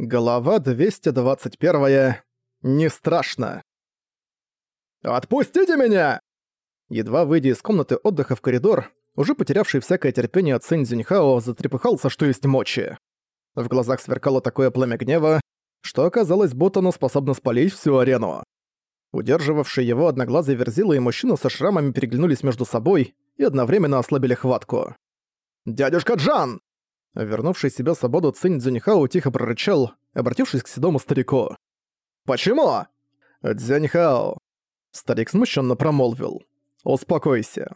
Глава 221. Не страшно. «Отпустите меня!» Едва выйдя из комнаты отдыха в коридор, уже потерявший всякое терпение Цинь Зюньхао затрепыхался, что есть мочи. В глазах сверкало такое пламя гнева, что оказалось, оно способно спалить всю арену. Удерживавшие его одноглазый верзила и мужчина со шрамами переглянулись между собой и одновременно ослабили хватку. «Дядюшка Джан!» Вернувший себе свободу Цинь Цзюньхао тихо прорычал, обратившись к седому старику. «Почему?» «Цзюньхао». Старик смущенно промолвил. «Успокойся».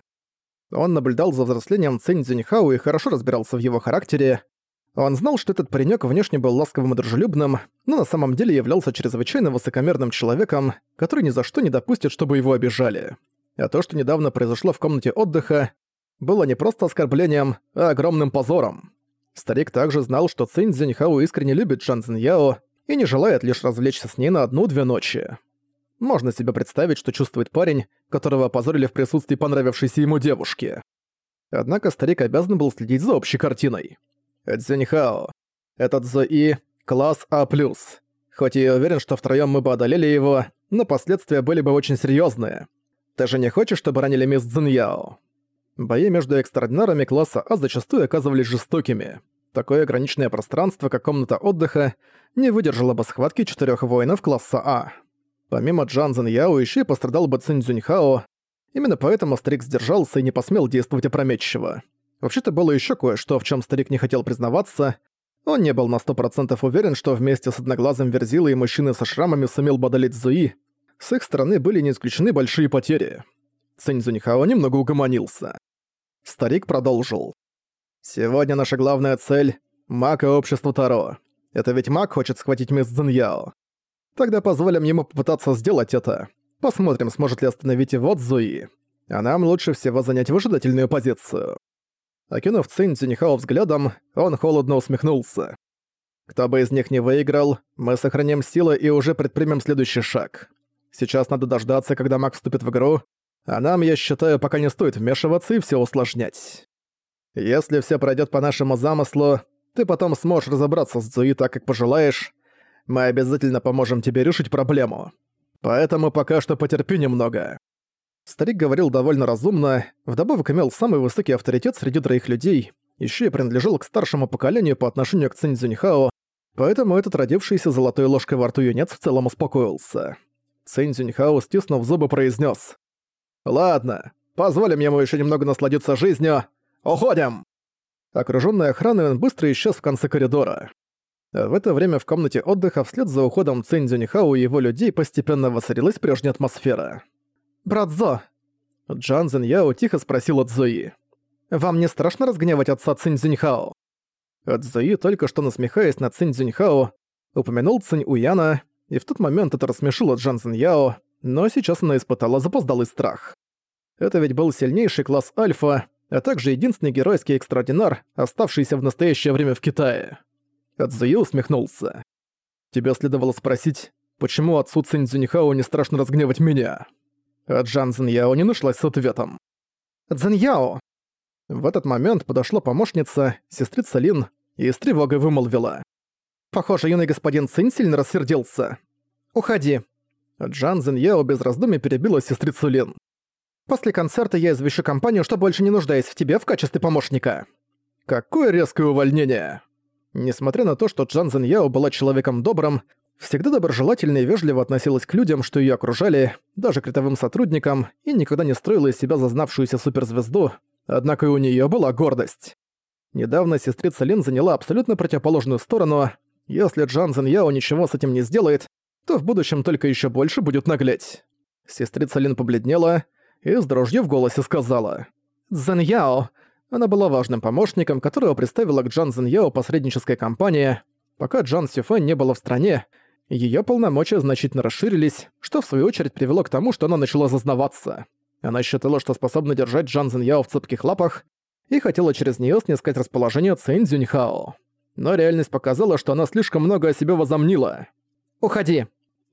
Он наблюдал за взрослением Цинь Цзюньхао и хорошо разбирался в его характере. Он знал, что этот паренек внешне был ласковым и дружелюбным, но на самом деле являлся чрезвычайно высокомерным человеком, который ни за что не допустит, чтобы его обижали. А то, что недавно произошло в комнате отдыха, было не просто оскорблением, а огромным позором. Старик также знал, что Цинь Цзиньхао искренне любит Чан Цзиньяо и не желает лишь развлечься с ней на одну-две ночи. Можно себе представить, что чувствует парень, которого опозорили в присутствии понравившейся ему девушки. Однако старик обязан был следить за общей картиной. «Цзиньхао, этот Зои — класс А+. Хоть и уверен, что втроём мы бы одолели его, но последствия были бы очень серьёзные. Ты же не хочешь, чтобы ранили мисс Цзиньяо?» Бои между экстраординарами класса А зачастую оказывались жестокими. Такое ограниченное пространство, как комната отдыха, не выдержало бы схватки четырех воинов класса А. Помимо Джан Зен Яо еще пострадал бы Цинь Цзюньхао. Именно поэтому старик сдержался и не посмел действовать опрометчиво. Вообще-то было еще кое-что, в чем старик не хотел признаваться. Он не был на сто процентов уверен, что вместе с одноглазым Верзилой и мужчиной со шрамами сумел бы одолеть Зуи. С их стороны были не исключены большие потери. Цинь Цзюньхао немного угомонился. Старик продолжил. «Сегодня наша главная цель — маг и общество Таро. Это ведь маг хочет схватить мисс Цзиньяо. Тогда позволим ему попытаться сделать это. Посмотрим, сможет ли остановить его Цзуи. А нам лучше всего занять выжидательную позицию». Окинув Цинь Цзюньхао взглядом, он холодно усмехнулся. «Кто бы из них не выиграл, мы сохраним силы и уже предпримем следующий шаг. Сейчас надо дождаться, когда маг вступит в игру, а нам, я считаю, пока не стоит вмешиваться и все усложнять. Если все пройдет по нашему замыслу, ты потом сможешь разобраться с Цзуи так, как пожелаешь. Мы обязательно поможем тебе решить проблему. Поэтому пока что потерпи немного». Старик говорил довольно разумно, вдобавок имел самый высокий авторитет среди троих людей, еще и принадлежал к старшему поколению по отношению к Цинь Цзюньхао, поэтому этот родившийся золотой ложкой во рту юнец в целом успокоился. Цинь Цзюньхао, стиснув зубы, произнес: «Ладно, позволим ему еще немного насладиться жизнью. Уходим!» Окружённый охраной, он быстро исчез в конце коридора. В это время в комнате отдыха вслед за уходом Цинь Цзюньхао и его людей постепенно воцарилась прежняя атмосфера. «Брат Зо!» Джан Зен Яо тихо спросил от Зои. «Вам не страшно разгневать отца Цинь Цзюньхао?» От Зои, только что насмехаясь над Цинь Цзюньхао, упомянул Цинь Уяна, и в тот момент это рассмешило Джан Зен Яо, но сейчас она испытала запоздалый страх. Это ведь был сильнейший класс Альфа, а также единственный геройский экстраординар, оставшийся в настоящее время в Китае. Адзуи усмехнулся. «Тебе следовало спросить, почему отцу Цинь Цзюньхао не страшно разгневать меня?» А Джан Цзиньяо не нашлась с ответом. «Цзиньяо!» В этот момент подошла помощница, сестрица Лин, и с тревогой вымолвила. «Похоже, юный господин Цинь сильно рассердился. Уходи, Джан Зиньяо без раздумий перебила сестрицу Лин. «После концерта я извещу компанию, что больше не нуждаюсь в тебе в качестве помощника». Какое резкое увольнение! Несмотря на то, что Джан Зиньяо была человеком добрым, всегда доброжелательно и вежливо относилась к людям, что ее окружали, даже к рядовым сотрудникам, и никогда не строила из себя зазнавшуюся суперзвезду, однако и у нее была гордость. Недавно сестрица Лин заняла абсолютно противоположную сторону. Если Джан Зиньяо ничего с этим не сделает, то в будущем только еще больше будет наглеть. Сестрица Лин побледнела и с дрожью в голосе сказала. «Зэньяо». Она была важным помощником, которого представила к Джан Зэньяо посредническая компания. Пока Джан Сюфэн не было в стране, ее полномочия значительно расширились, что в свою очередь привело к тому, что она начала зазнаваться. Она считала, что способна держать Джан Зэньяо в цепких лапах и хотела через нее снискать расположение Цинь Цзюньхао. Но реальность показала, что она слишком много о себе возомнила. «Уходи!»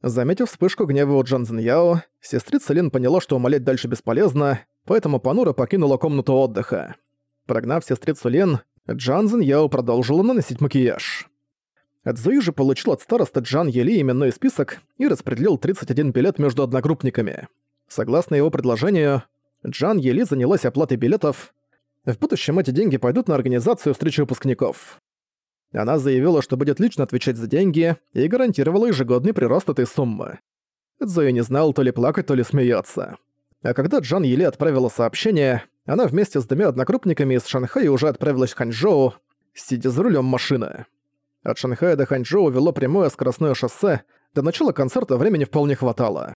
Заметив вспышку гнева у Джан Яо, сестрица Лин поняла, что умолять дальше бесполезно, поэтому Панура покинула комнату отдыха. Прогнав сестрицу Лин, Джан Яо продолжила наносить макияж. Цзуи же получил от староста Джан Ели именной список и распределил 31 билет между одногруппниками. Согласно его предложению, Джан Ели занялась оплатой билетов. В будущем эти деньги пойдут на организацию встречи выпускников. Она заявила, что будет лично отвечать за деньги и гарантировала ежегодный прирост этой суммы. Цзуи не знал то ли плакать, то ли смеяться. А когда Джан Ели отправила сообщение, она вместе с двумя однокрупниками из Шанхая уже отправилась в Ханчжоу, сидя за рулем машины. От Шанхая до Ханчжоу вело прямое скоростное шоссе, до начала концерта времени вполне хватало.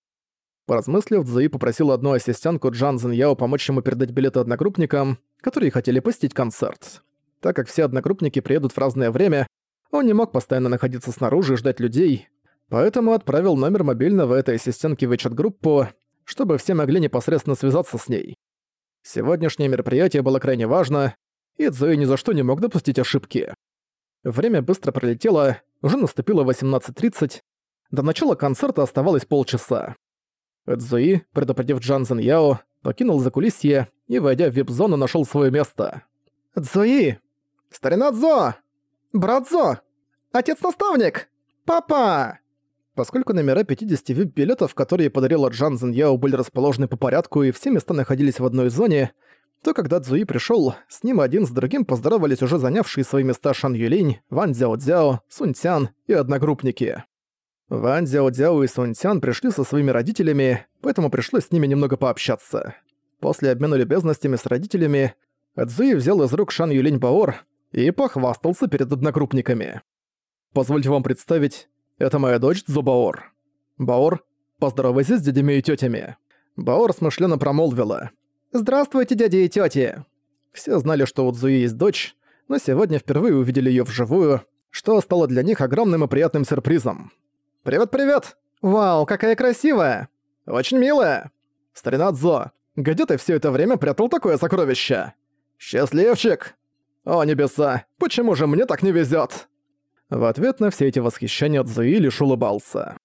Поразмыслив, Цзуи попросил одну ассистентку Джан Зиньяо помочь ему передать билеты одногруппникам, которые хотели посетить концерт. Так как все одногруппники приедут в разное время, он не мог постоянно находиться снаружи и ждать людей, поэтому отправил номер мобильного этой ассистентки в чат-группу, чтобы все могли непосредственно связаться с ней. Сегодняшнее мероприятие было крайне важно, и Цзуи ни за что не мог допустить ошибки. Время быстро пролетело, уже наступило 18.30, до начала концерта оставалось полчаса. Цзуи, предупредив Джан Зен Яо, покинул закулисье и, войдя в вип-зону, нашел свое место. «Цзуи! Старина Цзо! Брат Цзо! Отец-наставник! Папа!» Поскольку номера 50 вип-билетов, которые подарила Джан Зен Яо, были расположены по порядку и все места находились в одной зоне, то когда Цзуи пришел, с ним один с другим поздоровались уже занявшие свои места Шан Юлинь, Ван Цзяо Цзяо, Сунь Цян и одногруппники. Ван Цзяо Цзяо и Сунь Цян пришли со своими родителями, поэтому пришлось с ними немного пообщаться. После обмена любезностями с родителями, Цзуи взял из рук Шан Юлинь Баор и похвастался перед одногруппниками. «Позвольте вам представить, это моя дочь Цзубаор. Баор, поздоровайся с дядями и тетями. Баор смышленно промолвила. «Здравствуйте, дяди и тети. Все знали, что у Цзуи есть дочь, но сегодня впервые увидели ее вживую, что стало для них огромным и приятным сюрпризом. «Привет-привет! Вау, какая красивая! Очень милая! Старина Цзо, где ты все это время прятал такое сокровище? Счастливчик! О, небеса, почему же мне так не везет? В ответ на все эти восхищения Цзуи лишь улыбался.